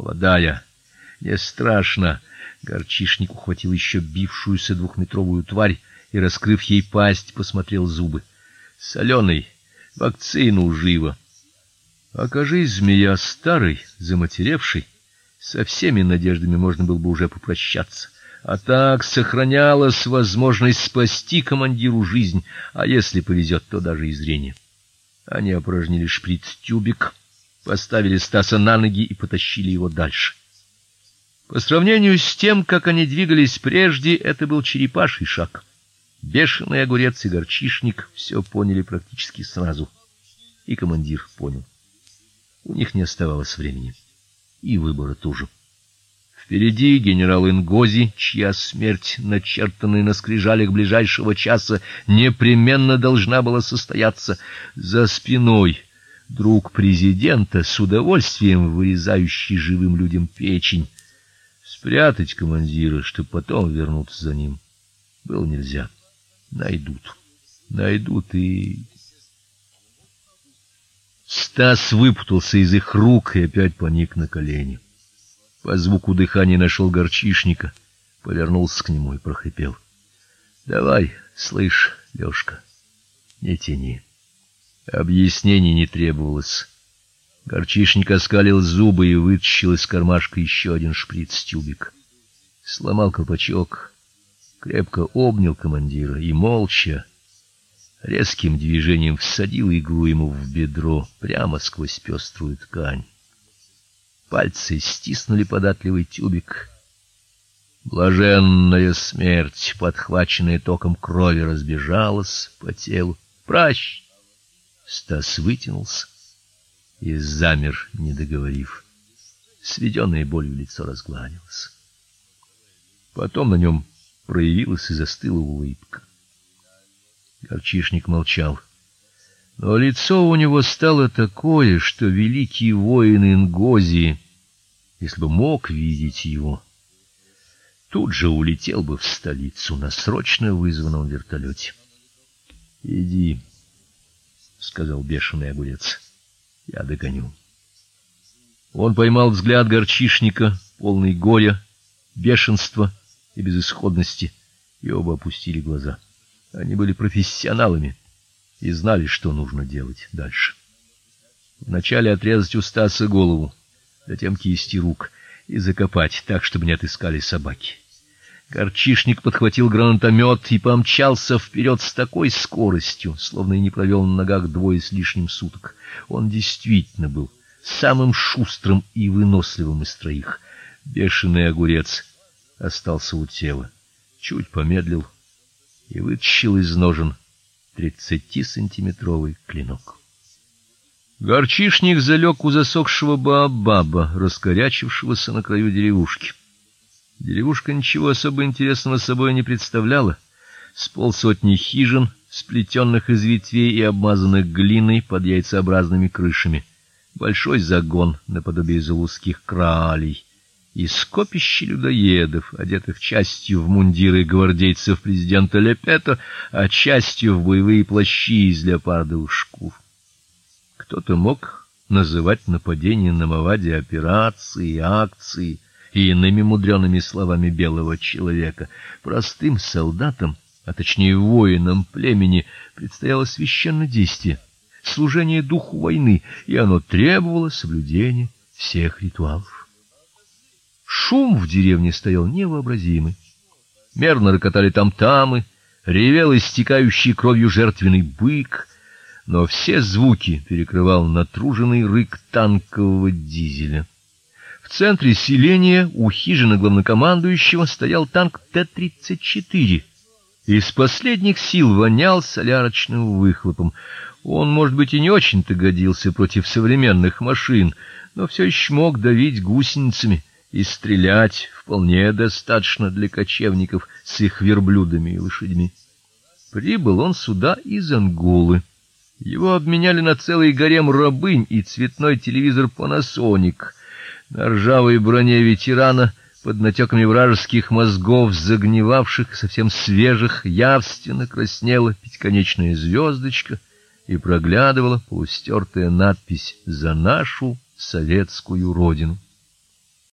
Молодая, не страшно. Горчишник ухватил еще бившуюся двухметровую тварь и, раскрыв ей пасть, посмотрел зубы. Соленый, вакцину живо. Окажись змея старый, заматеревший, со всеми надеждами можно было бы уже попрощаться. А так сохранялась возможность спасти командиру жизнь, а если повезет, то даже и зрение. Они опорожнили шприц-тюбик, поставили Стаса на ноги и потащили его дальше. По сравнению с тем, как они двигались прежде, это был черепаший шаг. Бешеный огурец и горчишник все поняли практически сразу. И командир понял. У них не оставалось времени, и выбора тоже. Впереди генерал Ингози, чья смерть, начертанная на скрижалях ближайшего часа, непременно должна была состояться, за спиной друг президента, с удовольствием вырезающий живым людям печень. Спрятать командира, чтобы потом вернуться за ним, было нельзя. Найдут. Найдут и Стас выпутался из их рук и опять поник на колени. По звуку дыхания нашел горчишника, повернулся к нему и прохрипел: "Давай, слышь, Лёшка, не тяни". Объяснений не требовалось. Горчишник оскалил зубы и вытащил из кармашка еще один шприц-тюбик. Сломал колпачок, крепко обнял командира и молча резким движением всадил иглу ему в бедро прямо сквозь пеструю ткань. Пальцы стиснули податливый тюбик. Блаженная смерть, подхваченная током крови, разбежалась по телу. Пращ! Стас вытянулся и замер, не договорив. Сведенное болью лицо разгладилось. Потом на нем проявилась и застыла улыбка. Горчишник молчал. Но лицо у него стало такое, что великий воин Ингози, если бы мог видеть его, тут же улетел бы в столицу на срочно вызванном вертолете. Иди, сказал бешеный огурец. Я догоню. Он поймал взгляд горчишника, полный горя, бешенства и безысходности, и оба опустили глаза. Они были профессионалами и знали, что нужно делать дальше. Вначале отрезать у Стаса голову, затем кисти рук и закопать так, чтобы не отыскали собаки. Горчишник подхватил гранатомет и помчался вперед с такой скоростью, словно и не провел на ногах двое с лишним суток. Он действительно был самым шустрым и выносливым из троих. Бешеный огурец остался у тела, чуть помедлил и вытащил из ножен тридцатисантиметровый клинок. Горчишник залег у засохшего баобаба, раскорячившегося на краю деревушки. Деревушка ничего особо интересного собой не представляла. С полсотни хижин, сплетенных из ветвей и обмазанных глиной под яйцеобразными крышами. Большой загон наподобие залузских кралей и скопище людоедов, одетых частью в мундиры гвардейцев президента Лепета, а частью в боевые плащи из леопардовых шкур. Кто-то мог называть нападение на Мавади операцией, акцией и иными мудреными словами белого человека. Простым солдатам, а точнее воинам племени, предстояло священное действие, служение духу войны, и оно требовало соблюдения всех ритуалов. Шум в деревне стоял невообразимый. Мерно рокотали там-тамы, ревел истекающий кровью жертвенный бык, но все звуки перекрывал натруженный рык танкового дизеля. В центре селения у хижины главнокомандующего стоял танк Т-34. Из последних сил вонял солярочным выхлопом. Он, может быть, и не очень-то годился против современных машин, но все еще мог давить гусеницами и стрелять вполне достаточно для кочевников с их верблюдами и лошадьми. Прибыл он сюда из Анголы. Его обменяли на целый гарем рабынь и цветной телевизор Panasonic. На ржавой броне ветерана под натеками вражеских мозгов, загнивавших, совсем свежих, явственно краснела пятиконечная звездочка и проглядывала полустертая надпись: "За нашу советскую родину".